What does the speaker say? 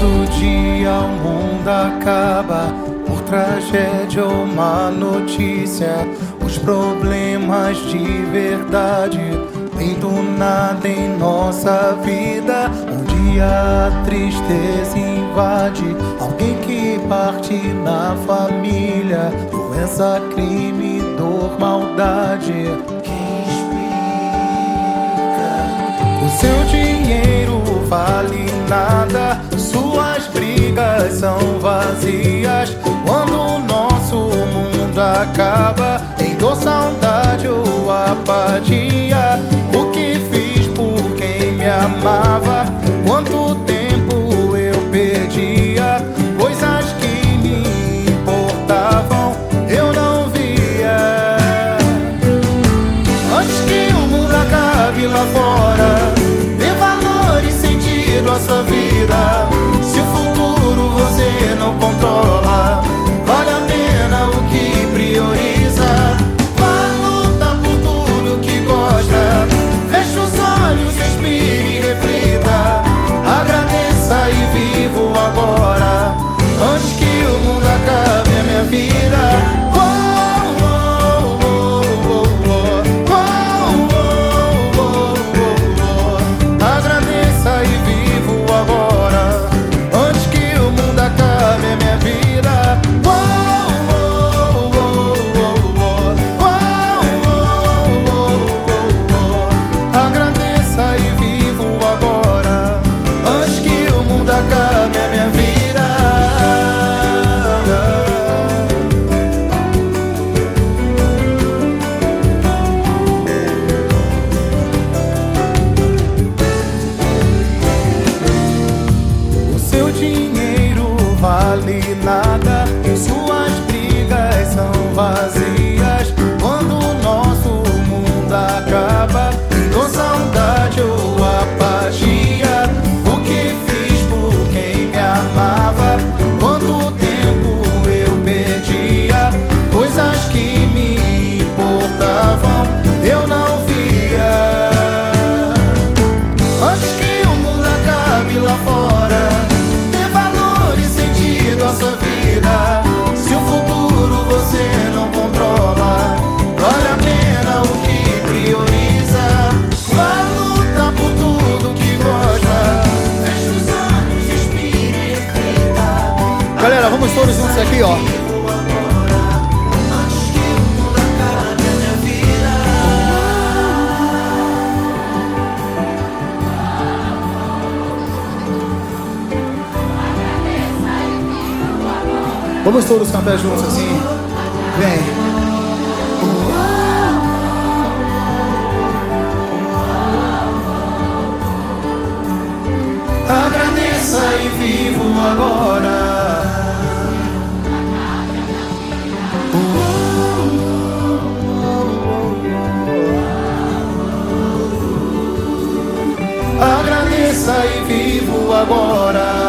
Todo dia o mundo acaba por tragédia ou má notícia. Os problemas de verdade vêm do nada em nossa vida. Um dia a tristeza invade alguém que parte na família. Doença, crime, dor, maldade. Quem explica? O seu dinheiro vale nada são vazias quando o nosso mundo acaba. Em dor, saudade ou apatia, o que fiz por quem me amava? todos juntos aqui, ó. Vamos todos cantar juntos assim. Vem. Agradeça e vivo agora. agora.